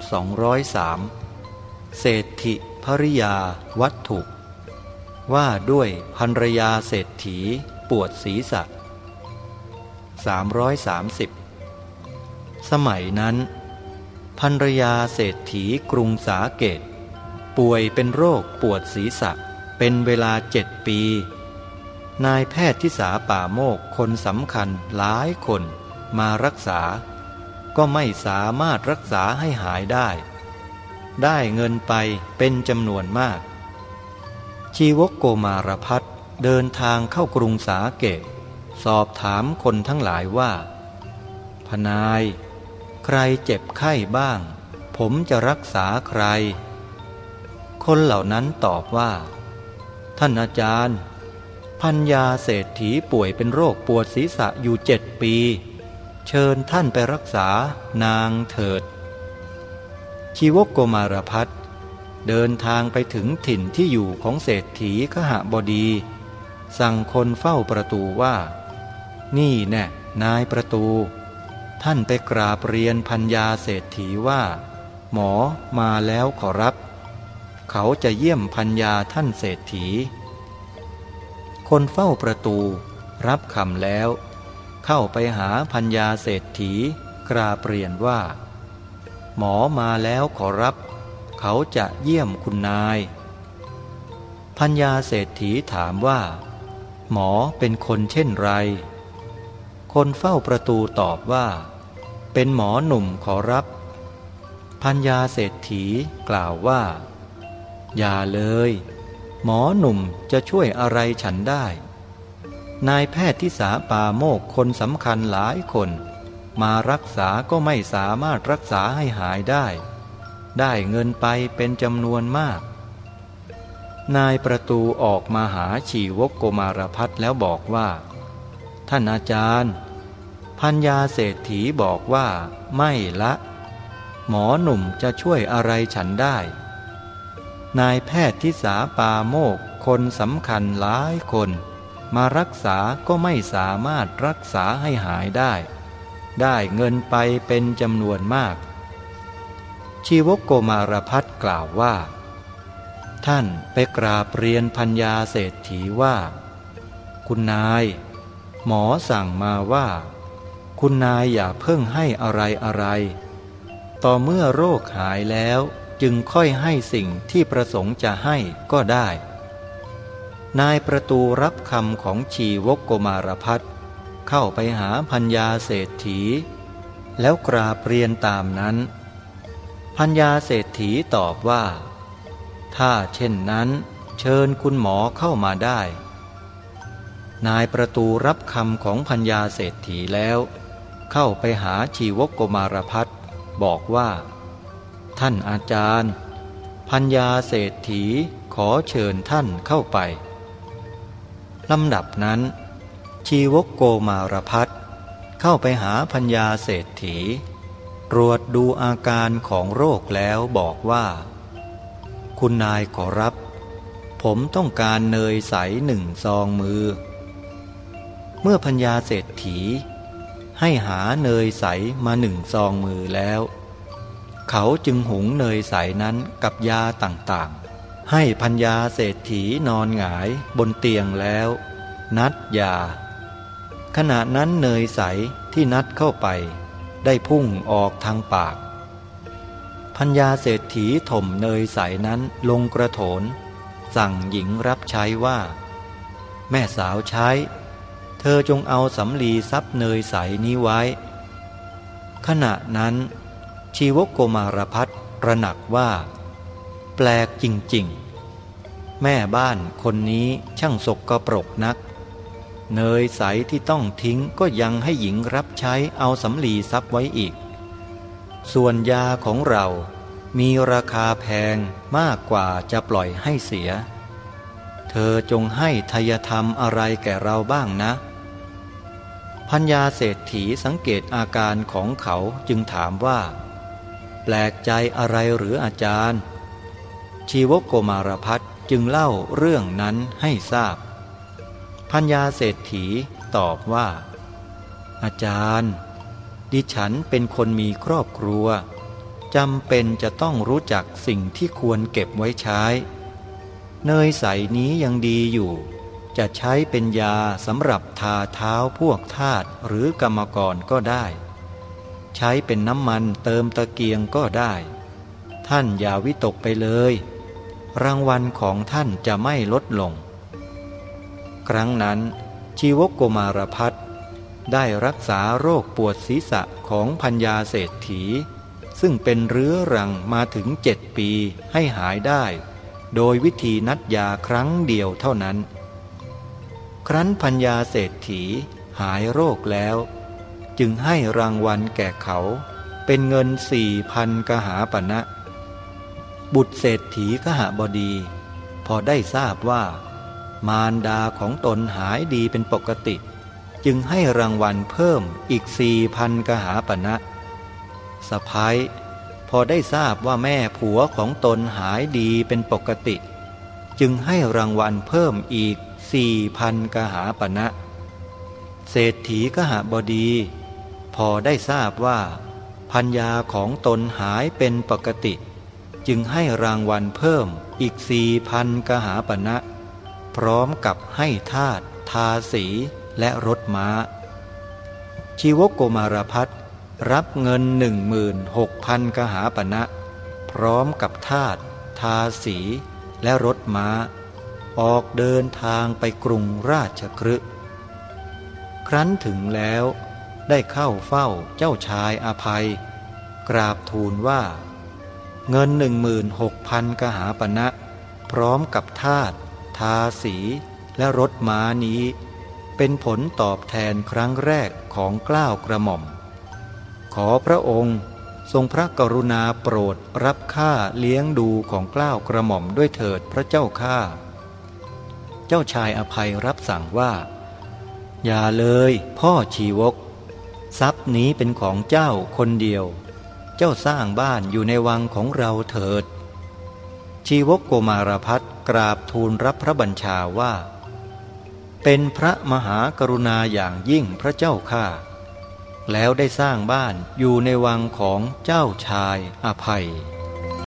203 เศรษฐิภริยาวัตถุ ว่าด้วยภรรยาเศรษฐีปวดศีรษะ 330 สมัยนั้นภรรยาเศรษฐีกรุงสาเกต ป่วยเป็นโรคปวดศีรษะเป็นเวลาเจ็ดปี นายแพทย์ที่สาป่าโมกคนสำคัญหลายคนมารักษา ก็ไม่สามารถรักษาให้หายได้ ได้เงินไปเป็นจำนวนมาก ชีวกโกมารพัฒเดินทางเข้ากรุงสาเกต สอบถามคนทั้งหลายว่า พนาย ใครเจ็บไข้บ้าง ผมจะรักษาใคร คนเหล่านั้นตอบว่า ท่านอาจารย์ พัญญาเศรษฐีป่วยเป็นโรคปวดศีรษะอยู่เจ็ดปี เชิญท่านไปรักษานางเถิด ชีวกโกมารพัฒเดินทางไปถึงถิ่นที่อยู่ของเศรษฐีขหบดี สั่งคนเฝ้าประตูว่า นี่แน่นายประตู ท่านไปกราบเรียนพัญญาเศรษฐีว่า หมอมาแล้วขอรับ เขาจะเยี่ยมพัญญาท่านเศรษฐี คนเฝ้าประตูรับคำแล้ว เข้าไปหาพัญญาเศรษฐีกราบเรียนว่า หมอมาแล้วขอรับ เขาจะเยี่ยมคุณนาย พัญญาเศรษฐีถามว่า หมอเป็นคนเช่นไร คนเฝ้าประตูตอบว่า เป็นหมอหนุ่มขอรับ พัญญาเศรษฐีกล่าวว่า อย่าเลย หมอหนุ่มจะช่วยอะไรฉันได้ นายแพทย์ที่สาปาโมกคนสำคัญหลายคน มารักษาก็ไม่สามารถรักษาให้หายได้ ได้เงินไปเป็นจำนวนมาก นายประตูออกมาหาชีวกโกมารพัฒแล้วบอกว่า ท่านอาจารย์พัญญาเศรษฐีบอกว่า ไม่ละ หมอหนุ่มจะช่วยอะไรฉันได้ นายแพทย์ที่สาปาโมกคนสำคัญหลายคน มารักษาก็ไม่สามารถรักษาให้หายได้ ได้เงินไปเป็นจำนวนมาก ชีวกโกมารพัฒกล่าวว่า ท่านไปกราบเรียนพัญญาเศรษฐีว่า คุณนาย หมอสั่งมาว่า คุณนายอย่าเพิ่งให้อะไรอะไร ต่อเมื่อโรคหายแล้วจึงค่อยให้สิ่งที่ประสงค์จะให้ก็ได้ นายประตูรับคำของชีวกโกมารพัฒเข้าไปหาพัญญาเศรษฐี แล้วกราบเรียนตามนั้น พัญญาเศรษฐีตอบว่า ถ้าเช่นนั้น เชิญคุณหมอเข้ามาได้ นายประตูรับคำของพัญญาเศรษฐีแล้ว เข้าไปหาชีวกโกมารพัฒบอกว่า ท่านอาจารย์ พัญญาเศรษฐีขอเชิญท่านเข้าไป ลำดับนั้น ชีวกโกมารพัฒเข้าไปหาพัญญาเศรษฐี ตรวจดูอาการของโรคแล้วบอกว่า คุณนายขอรับ ผมต้องการเนยใสหนึ่งซองมือ เมื่อพัญญาเศรษฐี ให้หาเนยใสมาหนึ่งซองมือแล้ว เขาจึงหุงเนยใสนั้นกับยาต่าง ให้พัญญาเศรษฐีนอนหงายบนเตียงแล้ว นัดยา ขณะนั้นเนยใสที่นัดเข้าไป ได้พุ่งออกทางปาก พัญญาเศรษฐีถมเนยใสนั้นลงกระโถน สั่งหญิงรับใช้ว่า แม่สาวใช้ เธอจงเอาสำลีซับเนยใสนี้ไว้ ขณะนั้น ชีวกโกมารพัฒระหนักว่า ปลกจริงๆ แม่บ้านคนนี้ช่างสกกระปรกนัก เนยใสที่ต้องทิ้งก็ยังให้หญิงรับใช้เอาสำลีซับไว้อีก ส่วนยาของเรามีราคาแพงมากกว่าจะปล่อยให้เสีย เธอจงให้ทายธรรมอะไรแก่เราบ้างนะ พัญญาเศรษฐีสังเกตอาการของเขาจึงถามว่า แปลกใจอะไรหรืออาจารย์ ชีวโกมารพัฒจึงเล่าเรื่องนั้นให้ทราบ พัญญาเศรษฐีตอบว่า อาจารย์ ดิฉันเป็นคนมีครอบครัวจำเป็นจะต้องรู้จักสิ่งที่ควรเก็บไว้ใช้ เนยใสนี้ยังดีอยู่ จะใช้เป็นยาสำหรับทาเท้าพวกทาตหรือกรรมกรก็ได้ ใช้เป็นน้ำมันเติมตะเกียงก็ได้ ท่านอย่าวิตกไปเลย รางวัลของท่านจะไม่ลดลง ครั้งนั้น ชีวกโกมารพัฒได้รักษาโรคปวดศีรษะของพัญญาเศรษฐี ซึ่งเป็นเรื้อรังมาถึงเจ็ดปีให้หายได้ โดยวิธีนัดยาครั้งเดียวเท่านั้น ครั้นพัญญาเศรษฐีหายโรคแล้ว จึงให้รางวัลแก่เขาเป็นเงินสี่พันกหาปณะนะ บุตรเศรษฐีขหบดี พอได้ทราบว่า มารดาของตนหายดีเป็นปกติ จึงให้รางวัลเพิ่มอีกสี่พันกหาปณะนะสะพ้ายพอได้ทราบว่าแม่ผัวของตนหายดีเป็นปกติ จึงให้รางวัลเพิ่มอีกสี่พันกหาปณะนะเศรษฐีกหบดี พอได้ทราบว่าพัญญาของตนหายเป็นปกติ จึงให้รางวัลเพิ่มอีกสี่พันกหาปณะนะพร้อมกับให้ทาตทาสีและรถม้า ชีวโกมารพัฒรับเงินหนึ่งมืนหกพันกหาปณะนะพร้อมกับทาตทาสีและรถม้า ออกเดินทางไปกรุงราชครึครั้นถึงแล้วได้เข้าเฝ้าเจ้าชายอภัย กราบทูลว่า เงินหนึ่งมืนหกพันกหาปณะนะ พร้อมกับทาตทาสี และรถม้านี้ เป็นผลตอบแทนครั้งแรกของกล้าวกระหม่อม ขอพระองค์ทรงพระกรุณาโปรดรับค่าเลี้ยงดูของกล้าวกระหม่อมด้วยเถิดพระเจ้าข้าเจ้าชายอภัยรับสั่งว่า อย่าเลยพ่อชีวก ทรัพย์นี้เป็นของเจ้าคนเดียว เจ้าสร้างบ้านอยู่ในวังของเราเถิด ชีวกโกมารพัฒกราบทูลรับพระบัญชาว่า เป็นพระมหากรุณาอย่างยิ่งพระเจ้าข้าแล้วได้สร้างบ้านอยู่ในวังของเจ้าชายอภัย